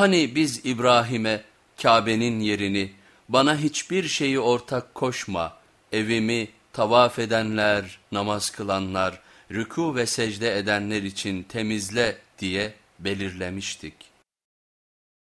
Hani biz İbrahim'e Kabe'nin yerini bana hiçbir şeyi ortak koşma, evimi tavaf edenler, namaz kılanlar, rükû ve secde edenler için temizle diye belirlemiştik.''